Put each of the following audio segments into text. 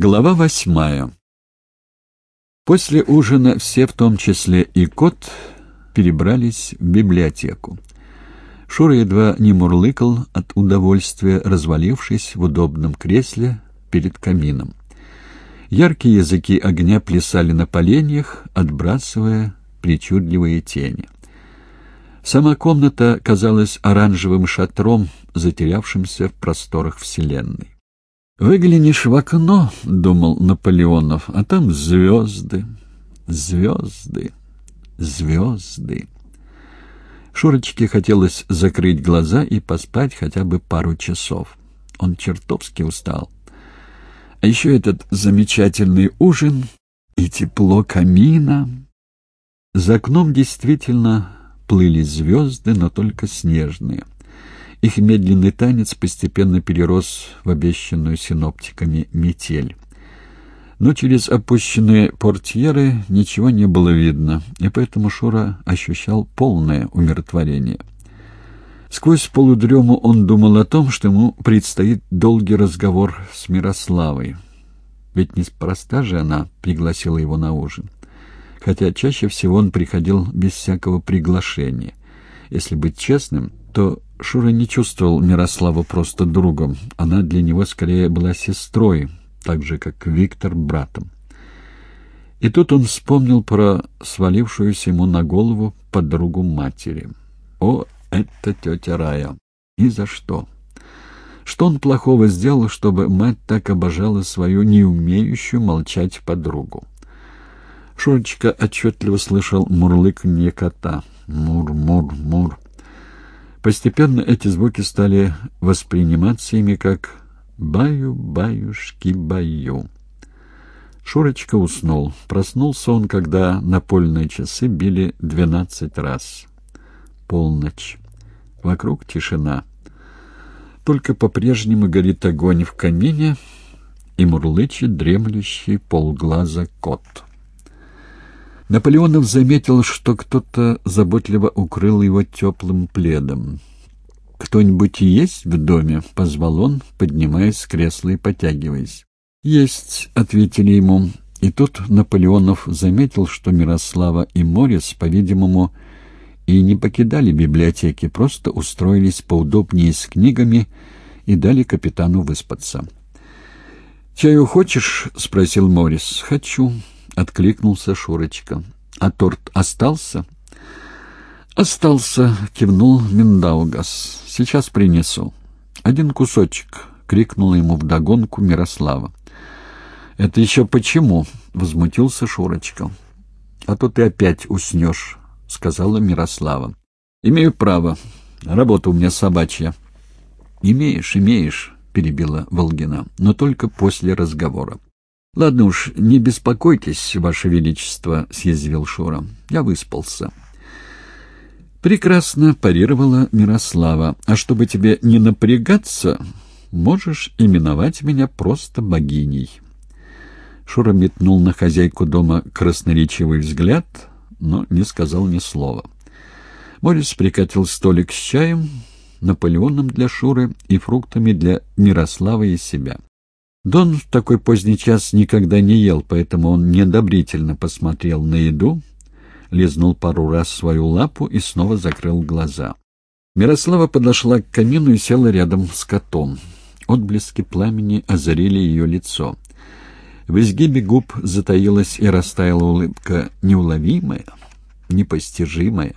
Глава восьмая. После ужина все, в том числе и кот, перебрались в библиотеку. Шура едва не мурлыкал от удовольствия, развалившись в удобном кресле перед камином. Яркие языки огня плясали на поленьях, отбрасывая причудливые тени. Сама комната казалась оранжевым шатром, затерявшимся в просторах Вселенной. «Выглянешь в окно, — думал Наполеонов, — а там звезды, звезды, звезды». Шурочке хотелось закрыть глаза и поспать хотя бы пару часов. Он чертовски устал. А еще этот замечательный ужин и тепло камина. За окном действительно плыли звезды, но только снежные — их медленный танец постепенно перерос в обещанную синоптиками метель. Но через опущенные портьеры ничего не было видно, и поэтому Шура ощущал полное умиротворение. Сквозь полудрему он думал о том, что ему предстоит долгий разговор с Мирославой. Ведь неспроста же она пригласила его на ужин. Хотя чаще всего он приходил без всякого приглашения. Если быть честным, то Шура не чувствовал Мирославу просто другом. Она для него скорее была сестрой, так же, как Виктор — братом. И тут он вспомнил про свалившуюся ему на голову подругу матери. О, это тетя Рая! И за что? Что он плохого сделал, чтобы мать так обожала свою неумеющую молчать подругу? Шурочка отчетливо слышал мурлыканье кота. Мур-мур-мур. Постепенно эти звуки стали восприниматься ими как «баю-баюшки-баю». Шурочка уснул. Проснулся он, когда напольные часы били двенадцать раз. Полночь. Вокруг тишина. Только по-прежнему горит огонь в камине и мурлычет дремлющий полглаза кот. Наполеонов заметил, что кто-то заботливо укрыл его теплым пледом. «Кто-нибудь есть в доме?» — позвал он, поднимаясь с кресла и потягиваясь. «Есть», — ответили ему. И тут Наполеонов заметил, что Мирослава и Морис, по-видимому, и не покидали библиотеки, просто устроились поудобнее с книгами и дали капитану выспаться. «Чаю хочешь?» — спросил Морис. «Хочу» откликнулся Шурочка. «А торт остался?» «Остался», — кивнул Миндаугас. «Сейчас принесу». «Один кусочек», — крикнула ему вдогонку Мирослава. «Это еще почему?» — возмутился Шурочка. «А то ты опять уснешь», — сказала Мирослава. «Имею право. Работа у меня собачья». «Имеешь, имеешь», — перебила Волгина, — «но только после разговора». — Ладно уж, не беспокойтесь, Ваше Величество, — съязвил Шура. — Я выспался. Прекрасно парировала Мирослава. А чтобы тебе не напрягаться, можешь именовать меня просто богиней. Шура метнул на хозяйку дома красноречивый взгляд, но не сказал ни слова. Морис прикатил столик с чаем, Наполеоном для Шуры и фруктами для Мирославы и себя. Дон в такой поздний час никогда не ел, поэтому он неодобрительно посмотрел на еду, лизнул пару раз свою лапу и снова закрыл глаза. Мирослава подошла к камину и села рядом с котом. Отблески пламени озарили ее лицо. В изгибе губ затаилась и растаяла улыбка неуловимая, непостижимая.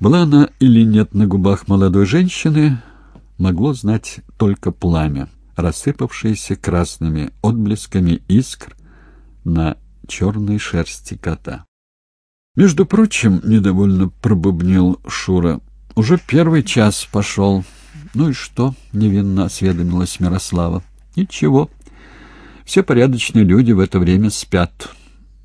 Была она или нет на губах молодой женщины, могло знать только пламя рассыпавшиеся красными отблесками искр на черной шерсти кота. «Между прочим, — недовольно пробубнил Шура, — уже первый час пошел. Ну и что? — невинно осведомилась Мирослава. Ничего. Все порядочные люди в это время спят.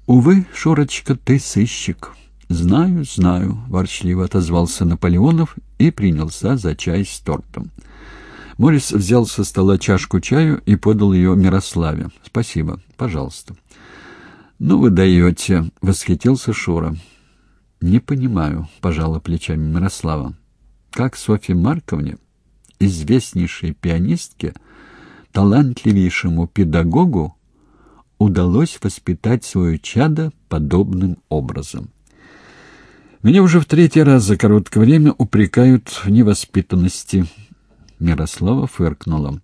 Увы, Шурочка, ты сыщик. Знаю, знаю, — ворчливо отозвался Наполеонов и принялся за чай с тортом. Морис взял со стола чашку чаю и подал ее Мирославе. «Спасибо. Пожалуйста». «Ну вы даете», — восхитился Шура. «Не понимаю», — пожала плечами Мирослава. «Как Софье Марковне, известнейшей пианистке, талантливейшему педагогу удалось воспитать свое чадо подобным образом. Меня уже в третий раз за короткое время упрекают в невоспитанности. Мирослава фыркнула.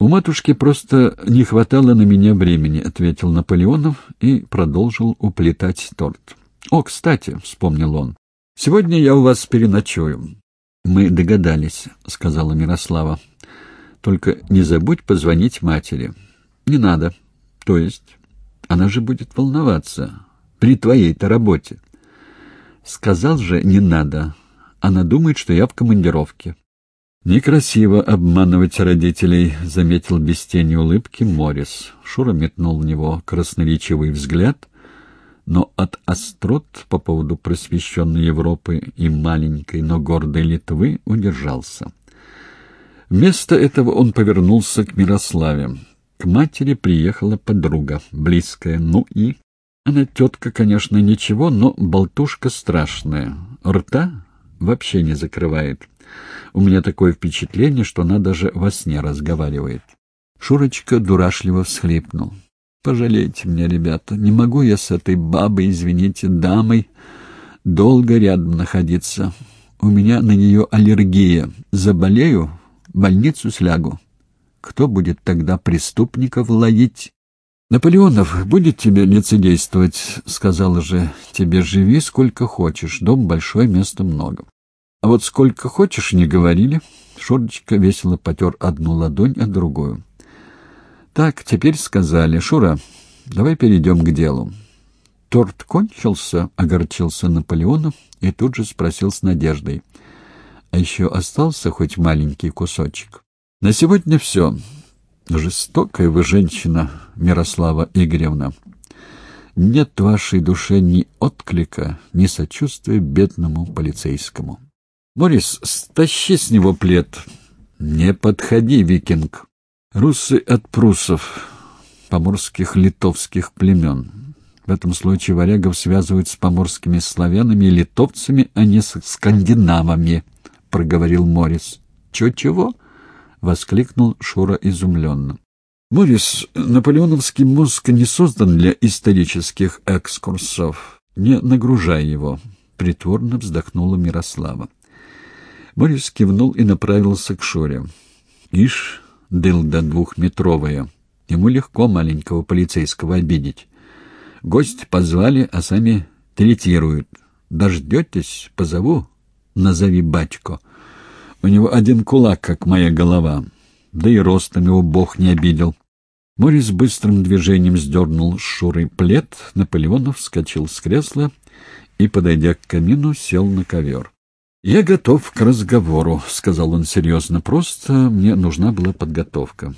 «У матушки просто не хватало на меня времени», — ответил Наполеонов и продолжил уплетать торт. «О, кстати», — вспомнил он, — «сегодня я у вас переночую». «Мы догадались», — сказала Мирослава. «Только не забудь позвонить матери». «Не надо». «То есть?» «Она же будет волноваться. При твоей-то работе». «Сказал же, не надо. Она думает, что я в командировке». «Некрасиво обманывать родителей», — заметил без тени улыбки Морис. Шура метнул в него красноречивый взгляд, но от острот по поводу просвещенной Европы и маленькой, но гордой Литвы удержался. Вместо этого он повернулся к Мирославе. К матери приехала подруга, близкая, ну и... Она тетка, конечно, ничего, но болтушка страшная. Рта вообще не закрывает. У меня такое впечатление, что она даже во сне разговаривает. Шурочка дурашливо всхлипнул. «Пожалейте меня, ребята, не могу я с этой бабой, извините, дамой, долго рядом находиться. У меня на нее аллергия. Заболею, в больницу слягу. Кто будет тогда преступников ловить?» «Наполеонов будет тебе лицедействовать», — сказала же. «Тебе живи сколько хочешь, дом большой, места много». А вот сколько хочешь, не говорили. Шурочка весело потер одну ладонь, а другую. Так, теперь сказали. Шура, давай перейдем к делу. Торт кончился, огорчился Наполеонов и тут же спросил с надеждой. А еще остался хоть маленький кусочек? На сегодня все. Жестокая вы женщина, Мирослава Игоревна. Нет в вашей душе ни отклика, ни сочувствия бедному полицейскому. Морис, стащи с него плед. Не подходи, викинг. Русы от прусов, поморских литовских племен. В этом случае варягов связывают с поморскими славянами и литовцами, а не с скандинавами, — проговорил Морис. «Чё-чего?» — воскликнул Шура изумленно. «Морис, наполеоновский мозг не создан для исторических экскурсов. Не нагружай его», — притворно вздохнула Мирослава. Борис кивнул и направился к Шуре. Ишь, дылда двухметровая. Ему легко маленького полицейского обидеть. Гость позвали, а сами третируют. Дождетесь, позову, назови батько. У него один кулак, как моя голова. Да и ростом его бог не обидел. Морис быстрым движением сдернул с Шурой плед, Наполеонов вскочил с кресла и, подойдя к камину, сел на ковер. «Я готов к разговору», — сказал он серьезно. «Просто мне нужна была подготовка.